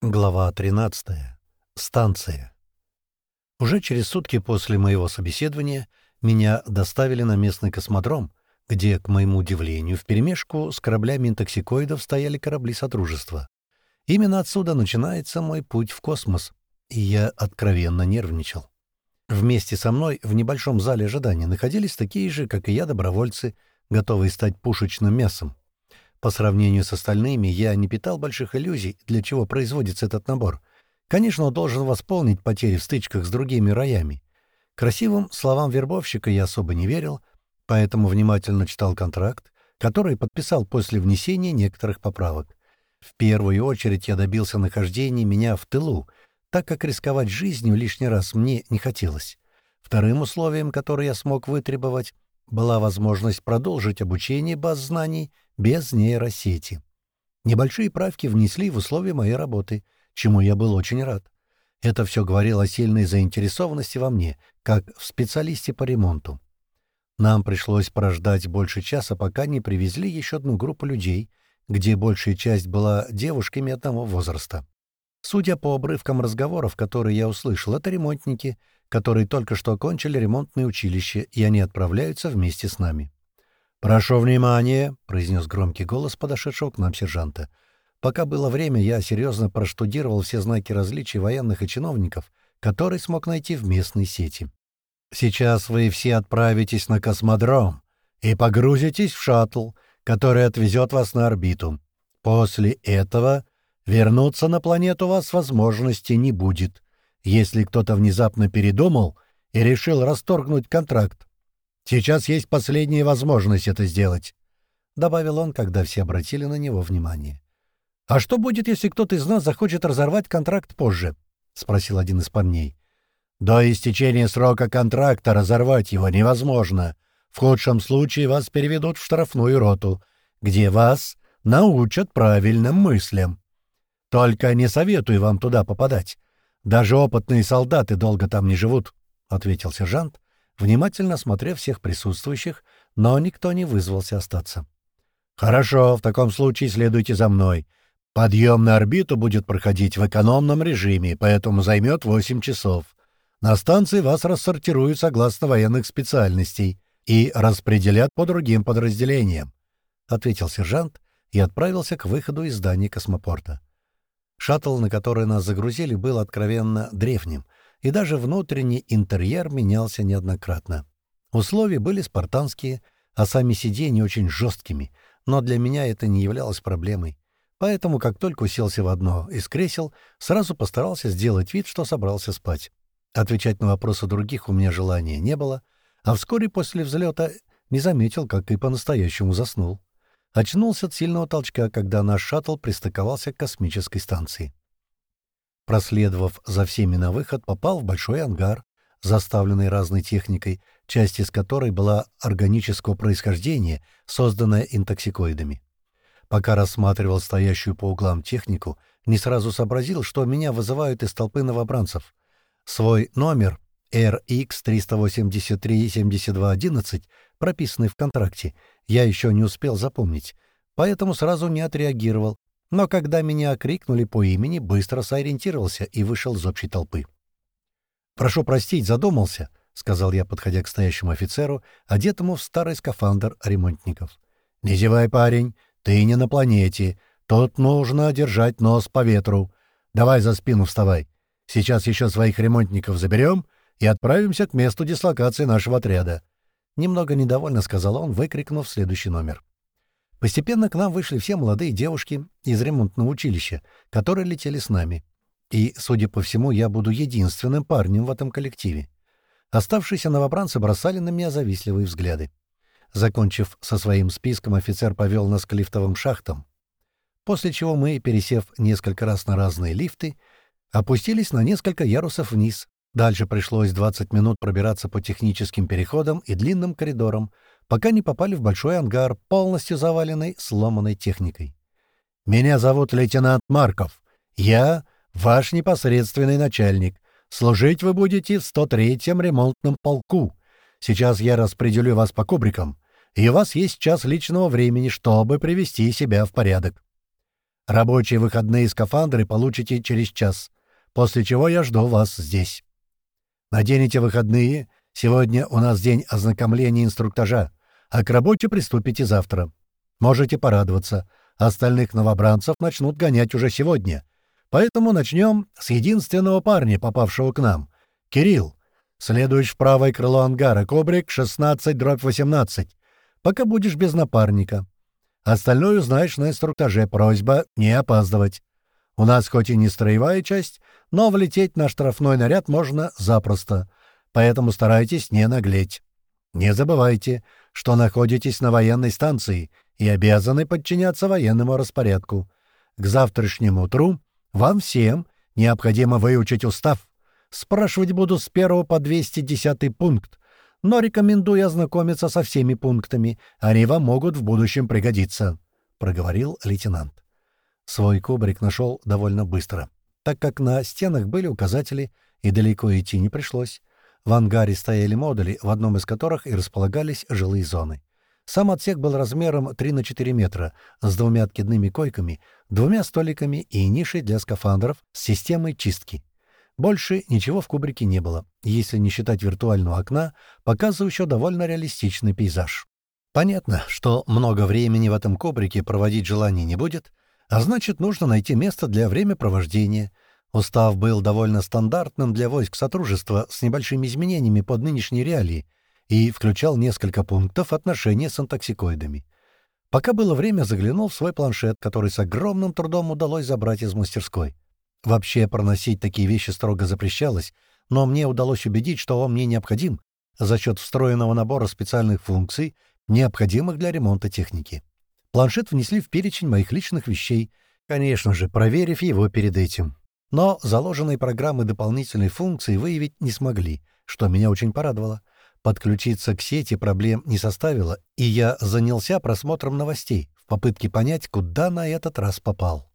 Глава 13. Станция. Уже через сутки после моего собеседования меня доставили на местный космодром, где, к моему удивлению, вперемешку с кораблями интоксикоидов стояли корабли Содружества. Именно отсюда начинается мой путь в космос, и я откровенно нервничал. Вместе со мной в небольшом зале ожидания находились такие же, как и я, добровольцы, готовые стать пушечным мясом. По сравнению с остальными, я не питал больших иллюзий, для чего производится этот набор. Конечно, он должен восполнить потери в стычках с другими роями. Красивым словам вербовщика я особо не верил, поэтому внимательно читал контракт, который подписал после внесения некоторых поправок. В первую очередь я добился нахождения меня в тылу, так как рисковать жизнью лишний раз мне не хотелось. Вторым условием, которое я смог вытребовать, была возможность продолжить обучение баз знаний без нейросети. Небольшие правки внесли в условия моей работы, чему я был очень рад. Это все говорило о сильной заинтересованности во мне, как в специалисте по ремонту. Нам пришлось прождать больше часа, пока не привезли еще одну группу людей, где большая часть была девушками одного возраста. Судя по обрывкам разговоров, которые я услышал, это ремонтники, которые только что окончили ремонтное училище, и они отправляются вместе с нами. «Прошу внимания», — произнес громкий голос подошедшего к нам сержанта. Пока было время, я серьезно проштудировал все знаки различий военных и чиновников, которые смог найти в местной сети. «Сейчас вы все отправитесь на космодром и погрузитесь в шаттл, который отвезет вас на орбиту. После этого вернуться на планету у вас возможности не будет, если кто-то внезапно передумал и решил расторгнуть контракт. Сейчас есть последняя возможность это сделать», — добавил он, когда все обратили на него внимание. «А что будет, если кто-то из нас захочет разорвать контракт позже?» — спросил один из парней. «До истечения срока контракта разорвать его невозможно. В худшем случае вас переведут в штрафную роту, где вас научат правильным мыслям. Только не советую вам туда попадать. Даже опытные солдаты долго там не живут», — ответил сержант, внимательно осмотрев всех присутствующих, но никто не вызвался остаться. «Хорошо, в таком случае следуйте за мной. Подъем на орбиту будет проходить в экономном режиме, поэтому займет 8 часов. На станции вас рассортируют согласно военных специальностей и распределят по другим подразделениям», — ответил сержант и отправился к выходу из здания космопорта. Шаттл, на который нас загрузили, был откровенно древним — и даже внутренний интерьер менялся неоднократно. Условия были спартанские, а сами сиденья очень жесткими, но для меня это не являлось проблемой. Поэтому, как только уселся в одно из кресел, сразу постарался сделать вид, что собрался спать. Отвечать на вопросы других у меня желания не было, а вскоре после взлета не заметил, как и по-настоящему заснул. Очнулся от сильного толчка, когда наш шаттл пристыковался к космической станции. Проследовав за всеми на выход, попал в большой ангар, заставленный разной техникой, часть из которой была органического происхождения, созданная интоксикоидами. Пока рассматривал стоящую по углам технику, не сразу сообразил, что меня вызывают из толпы новобранцев. Свой номер RX-383-7211, прописанный в контракте, я еще не успел запомнить, поэтому сразу не отреагировал, но когда меня окрикнули по имени, быстро сориентировался и вышел из общей толпы. «Прошу простить, задумался», — сказал я, подходя к стоящему офицеру, одетому в старый скафандр ремонтников. «Не зевай, парень, ты не на планете. Тут нужно держать нос по ветру. Давай за спину вставай. Сейчас еще своих ремонтников заберем и отправимся к месту дислокации нашего отряда». Немного недовольно сказал он, выкрикнув следующий номер. Постепенно к нам вышли все молодые девушки из ремонтного училища, которые летели с нами. И, судя по всему, я буду единственным парнем в этом коллективе. Оставшиеся новобранцы бросали на меня завистливые взгляды. Закончив со своим списком, офицер повел нас к лифтовым шахтам, после чего мы, пересев несколько раз на разные лифты, опустились на несколько ярусов вниз. Дальше пришлось 20 минут пробираться по техническим переходам и длинным коридорам, пока не попали в большой ангар, полностью заваленный сломанной техникой. «Меня зовут лейтенант Марков. Я ваш непосредственный начальник. Служить вы будете в 103-м ремонтном полку. Сейчас я распределю вас по кубрикам, и у вас есть час личного времени, чтобы привести себя в порядок». Рабочие выходные скафандры получите через час, после чего я жду вас здесь. Наденете выходные. Сегодня у нас день ознакомления инструктажа, а к работе приступите завтра. Можете порадоваться. Остальных новобранцев начнут гонять уже сегодня. Поэтому начнем с единственного парня, попавшего к нам. Кирилл. Следуешь в правое крыло ангара, кобрик 16-18, пока будешь без напарника. Остальное узнаешь на инструктаже. Просьба не опаздывать. У нас хоть и не строевая часть, но влететь на штрафной наряд можно запросто. Поэтому старайтесь не наглеть. Не забывайте, что находитесь на военной станции и обязаны подчиняться военному распорядку. К завтрашнему утру вам всем необходимо выучить устав. Спрашивать буду с 1 по 210 пункт, но рекомендую ознакомиться со всеми пунктами. Они вам могут в будущем пригодиться», — проговорил лейтенант. Свой кубрик нашел довольно быстро, так как на стенах были указатели, и далеко идти не пришлось. В ангаре стояли модули, в одном из которых и располагались жилые зоны. Сам отсек был размером 3 на 4 метра, с двумя откидными койками, двумя столиками и нишей для скафандров с системой чистки. Больше ничего в кубрике не было, если не считать виртуального окна, показывающего довольно реалистичный пейзаж. Понятно, что много времени в этом кубрике проводить желания не будет, а значит, нужно найти место для времяпровождения. Устав был довольно стандартным для войск Сотрудничества с небольшими изменениями под нынешние реалии и включал несколько пунктов отношения с антоксикоидами. Пока было время, заглянул в свой планшет, который с огромным трудом удалось забрать из мастерской. Вообще проносить такие вещи строго запрещалось, но мне удалось убедить, что он мне необходим за счет встроенного набора специальных функций, необходимых для ремонта техники. Планшет внесли в перечень моих личных вещей, конечно же, проверив его перед этим. Но заложенные программы дополнительной функции выявить не смогли, что меня очень порадовало. Подключиться к сети проблем не составило, и я занялся просмотром новостей в попытке понять, куда на этот раз попал.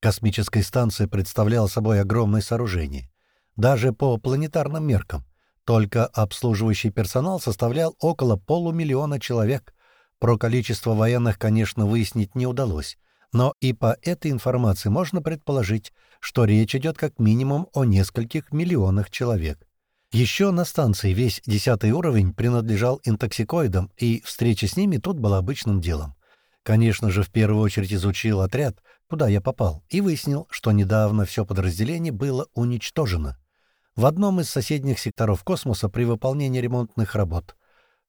Космическая станция представляла собой огромное сооружение. Даже по планетарным меркам. Только обслуживающий персонал составлял около полумиллиона человек. Про количество военных, конечно, выяснить не удалось. Но и по этой информации можно предположить, что речь идет как минимум о нескольких миллионах человек. Еще на станции весь десятый уровень принадлежал интоксикоидам, и встреча с ними тут была обычным делом. Конечно же, в первую очередь изучил отряд, куда я попал, и выяснил, что недавно все подразделение было уничтожено. В одном из соседних секторов космоса при выполнении ремонтных работ.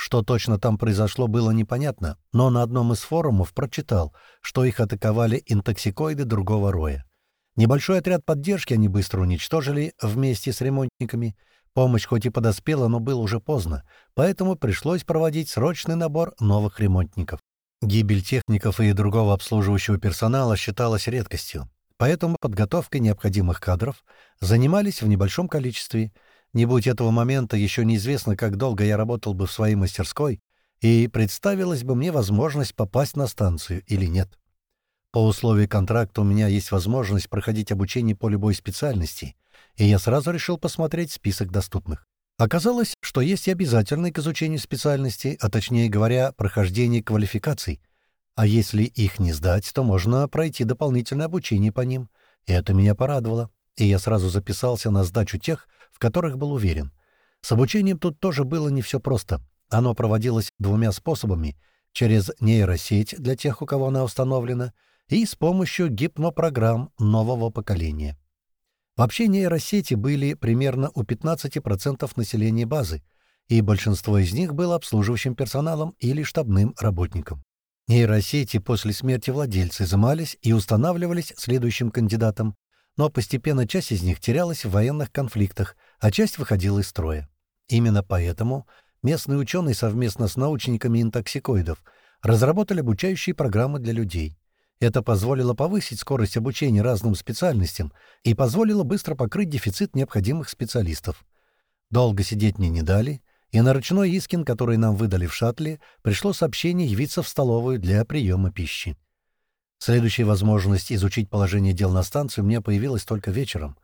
Что точно там произошло, было непонятно, но на одном из форумов прочитал, что их атаковали интоксикоиды другого роя. Небольшой отряд поддержки они быстро уничтожили вместе с ремонтниками. Помощь хоть и подоспела, но было уже поздно, поэтому пришлось проводить срочный набор новых ремонтников. Гибель техников и другого обслуживающего персонала считалась редкостью, поэтому подготовкой необходимых кадров занимались в небольшом количестве. Не будь этого момента, еще неизвестно, как долго я работал бы в своей мастерской, и представилась бы мне возможность попасть на станцию или нет. По условию контракта у меня есть возможность проходить обучение по любой специальности, и я сразу решил посмотреть список доступных. Оказалось, что есть и обязательные к изучению специальности, а точнее говоря, прохождение квалификаций. А если их не сдать, то можно пройти дополнительное обучение по ним. И это меня порадовало. И я сразу записался на сдачу тех, в которых был уверен. С обучением тут тоже было не все просто. Оно проводилось двумя способами — через нейросеть для тех, у кого она установлена, и с помощью гипнопрограмм нового поколения. Вообще нейросети были примерно у 15% населения базы, и большинство из них было обслуживающим персоналом или штабным работником. Нейросети после смерти владельца изымались и устанавливались следующим кандидатом, но постепенно часть из них терялась в военных конфликтах, а часть выходила из строя. Именно поэтому местные ученые совместно с научниками интоксикоидов разработали обучающие программы для людей. Это позволило повысить скорость обучения разным специальностям и позволило быстро покрыть дефицит необходимых специалистов. Долго сидеть мне не дали, и на ручной Искин, который нам выдали в шаттле, пришло сообщение явиться в столовую для приема пищи. Следующая возможность изучить положение дел на станции меня появилась только вечером.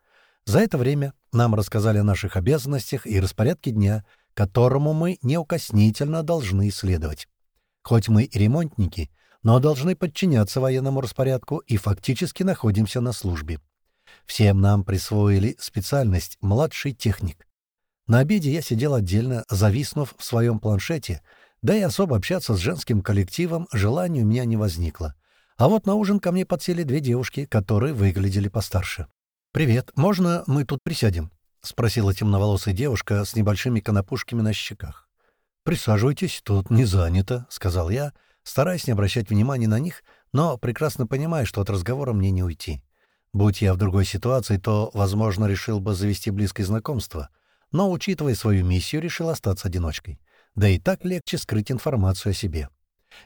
За это время нам рассказали о наших обязанностях и распорядке дня, которому мы неукоснительно должны следовать. Хоть мы и ремонтники — но должны подчиняться военному распорядку и фактически находимся на службе. Всем нам присвоили специальность «младший техник». На обеде я сидел отдельно, зависнув в своем планшете, да и особо общаться с женским коллективом желания у меня не возникло. А вот на ужин ко мне подсели две девушки, которые выглядели постарше. «Привет, можно мы тут присядем?» — спросила темноволосая девушка с небольшими конопушками на щеках. «Присаживайтесь, тут не занято», — сказал я, стараясь не обращать внимания на них, но прекрасно понимая, что от разговора мне не уйти. Будь я в другой ситуации, то, возможно, решил бы завести близкое знакомство, но, учитывая свою миссию, решил остаться одиночкой. Да и так легче скрыть информацию о себе.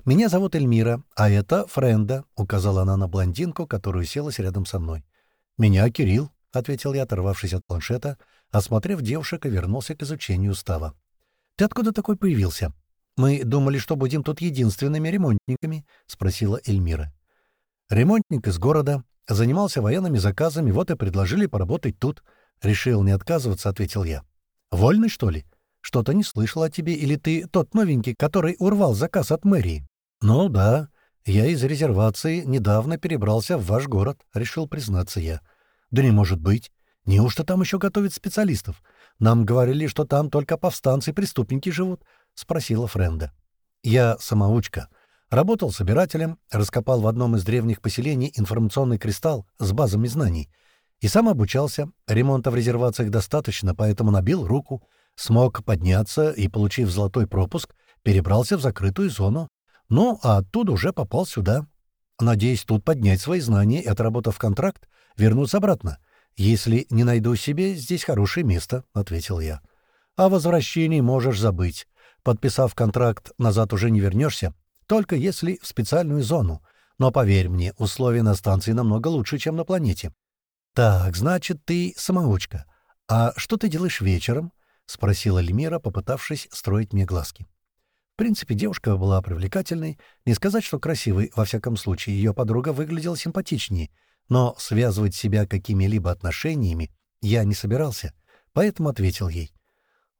«Меня зовут Эльмира, а это Френда», — указала она на блондинку, которая селась рядом со мной. «Меня Кирилл», — ответил я, оторвавшись от планшета, осмотрев девушек и вернулся к изучению устава. «Ты откуда такой появился?» «Мы думали, что будем тут единственными ремонтниками», — спросила Эльмира. «Ремонтник из города. Занимался военными заказами, вот и предложили поработать тут. Решил не отказываться», — ответил я. «Вольный, что ли? Что-то не слышал о тебе, или ты тот новенький, который урвал заказ от мэрии?» «Ну да. Я из резервации недавно перебрался в ваш город», — решил признаться я. «Да не может быть. Неужто там еще готовят специалистов? Нам говорили, что там только повстанцы и преступники живут», — спросила Френда. «Я самоучка. Работал собирателем, раскопал в одном из древних поселений информационный кристалл с базами знаний. И сам обучался. Ремонта в резервациях достаточно, поэтому набил руку, смог подняться и, получив золотой пропуск, перебрался в закрытую зону. Ну, а оттуда уже попал сюда. Надеюсь тут поднять свои знания и, отработав контракт, вернуться обратно. «Если не найду себе, здесь хорошее место», — ответил я. «О возвращении можешь забыть. Подписав контракт, назад уже не вернешься, только если в специальную зону. Но поверь мне, условия на станции намного лучше, чем на планете». «Так, значит, ты самоучка. А что ты делаешь вечером?» — спросила Лемира, попытавшись строить мне глазки. В принципе, девушка была привлекательной. Не сказать, что красивой, во всяком случае, ее подруга выглядела симпатичнее — но связывать себя какими-либо отношениями я не собирался, поэтому ответил ей.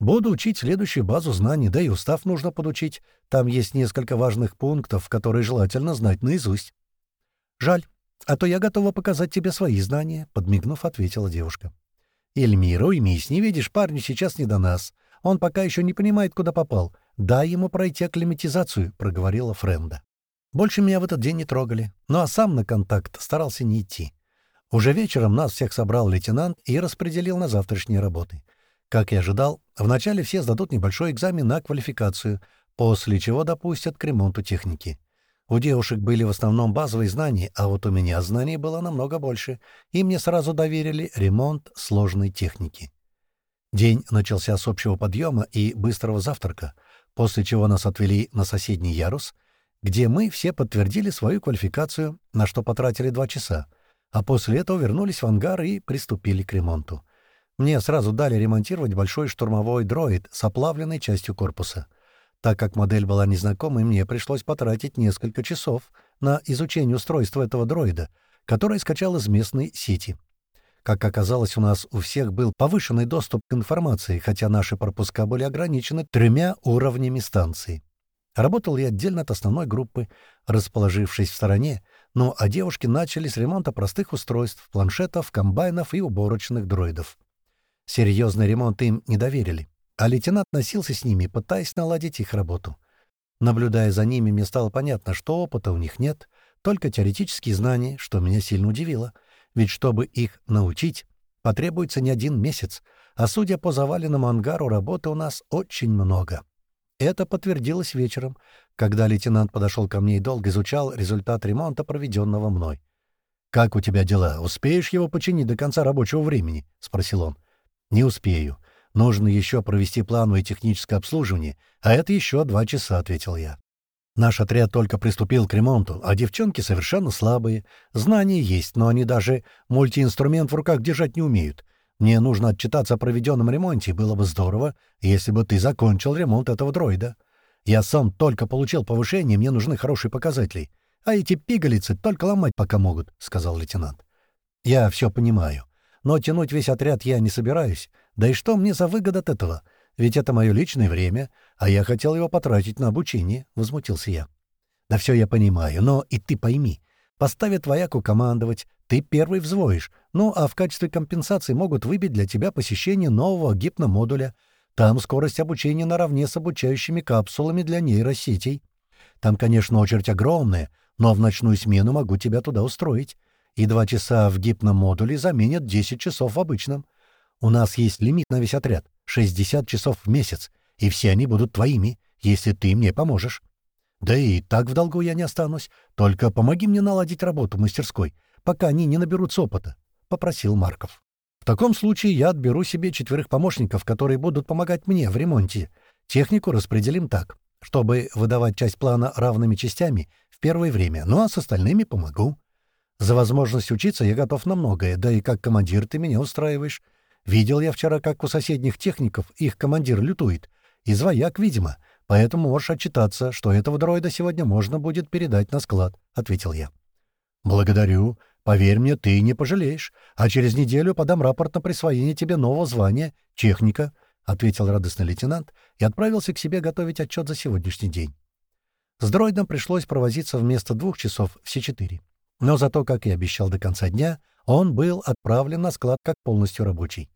«Буду учить следующую базу знаний, да и устав нужно подучить. Там есть несколько важных пунктов, которые желательно знать наизусть». «Жаль, а то я готова показать тебе свои знания», — подмигнув, ответила девушка. «Эльмира, уймись, не видишь, парню сейчас не до нас. Он пока еще не понимает, куда попал. Дай ему пройти акклиматизацию», — проговорила Френда. Больше меня в этот день не трогали, ну а сам на контакт старался не идти. Уже вечером нас всех собрал лейтенант и распределил на завтрашние работы. Как и ожидал, вначале все сдадут небольшой экзамен на квалификацию, после чего допустят к ремонту техники. У девушек были в основном базовые знания, а вот у меня знаний было намного больше, и мне сразу доверили ремонт сложной техники. День начался с общего подъема и быстрого завтрака, после чего нас отвели на соседний ярус — где мы все подтвердили свою квалификацию, на что потратили два часа, а после этого вернулись в ангар и приступили к ремонту. Мне сразу дали ремонтировать большой штурмовой дроид с оплавленной частью корпуса. Так как модель была незнакомой, мне пришлось потратить несколько часов на изучение устройства этого дроида, который скачал из местной сети. Как оказалось, у нас у всех был повышенный доступ к информации, хотя наши пропуска были ограничены тремя уровнями станции. Работал я отдельно от основной группы, расположившись в стороне, ну а девушки начали с ремонта простых устройств, планшетов, комбайнов и уборочных дроидов. Серьезный ремонт им не доверили, а лейтенант носился с ними, пытаясь наладить их работу. Наблюдая за ними, мне стало понятно, что опыта у них нет, только теоретические знания, что меня сильно удивило, ведь чтобы их научить, потребуется не один месяц, а судя по заваленному ангару, работы у нас очень много. Это подтвердилось вечером, когда лейтенант подошел ко мне и долго изучал результат ремонта, проведенного мной. «Как у тебя дела? Успеешь его починить до конца рабочего времени?» — спросил он. «Не успею. Нужно еще провести плановое техническое обслуживание, а это еще два часа», — ответил я. Наш отряд только приступил к ремонту, а девчонки совершенно слабые. Знания есть, но они даже мультиинструмент в руках держать не умеют. Мне нужно отчитаться о проведенном ремонте, было бы здорово, если бы ты закончил ремонт этого дроида. Я сам только получил повышение, мне нужны хорошие показатели. А эти пигалицы только ломать пока могут», — сказал лейтенант. «Я все понимаю. Но тянуть весь отряд я не собираюсь. Да и что мне за выгода от этого? Ведь это мое личное время, а я хотел его потратить на обучение», — возмутился я. Да все я понимаю, но и ты пойми. Поставят вояку командовать, ты первый взвоишь, ну а в качестве компенсации могут выбить для тебя посещение нового гипномодуля. Там скорость обучения наравне с обучающими капсулами для нейросетей. Там, конечно, очередь огромная, но в ночную смену могу тебя туда устроить. И два часа в гипномодуле заменят 10 часов в обычном. У нас есть лимит на весь отряд — 60 часов в месяц, и все они будут твоими, если ты мне поможешь. Да и так в долгу я не останусь, только помоги мне наладить работу в мастерской, пока они не наберутся опыта», — попросил Марков. «В таком случае я отберу себе четверых помощников, которые будут помогать мне в ремонте. Технику распределим так, чтобы выдавать часть плана равными частями в первое время, ну а с остальными помогу. За возможность учиться я готов на многое, да и как командир ты меня устраиваешь. Видел я вчера, как у соседних техников их командир лютует. Из вояк, видимо. Поэтому можешь отчитаться, что этого дроида сегодня можно будет передать на склад», — ответил я. «Благодарю. Поверь мне, ты не пожалеешь. А через неделю подам рапорт на присвоение тебе нового звания — техника», — ответил радостный лейтенант и отправился к себе готовить отчет за сегодняшний день. С дроидом пришлось провозиться вместо двух часов все четыре. Но зато, как и обещал до конца дня, он был отправлен на склад как полностью рабочий.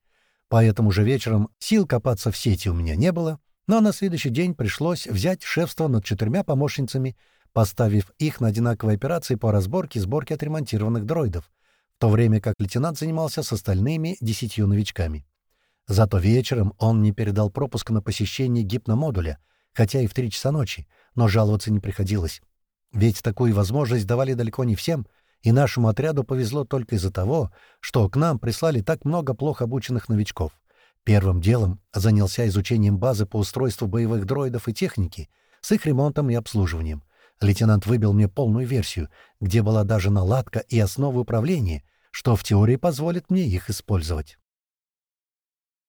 Поэтому же вечером сил копаться в сети у меня не было, но на следующий день пришлось взять шефство над четырьмя помощницами, поставив их на одинаковые операции по разборке и сборке отремонтированных дроидов, в то время как лейтенант занимался с остальными десятью новичками. Зато вечером он не передал пропуск на посещение гипномодуля, хотя и в три часа ночи, но жаловаться не приходилось. Ведь такую возможность давали далеко не всем, и нашему отряду повезло только из-за того, что к нам прислали так много плохо обученных новичков. Первым делом занялся изучением базы по устройству боевых дроидов и техники, с их ремонтом и обслуживанием. Лейтенант выбил мне полную версию, где была даже наладка и основы управления, что в теории позволит мне их использовать.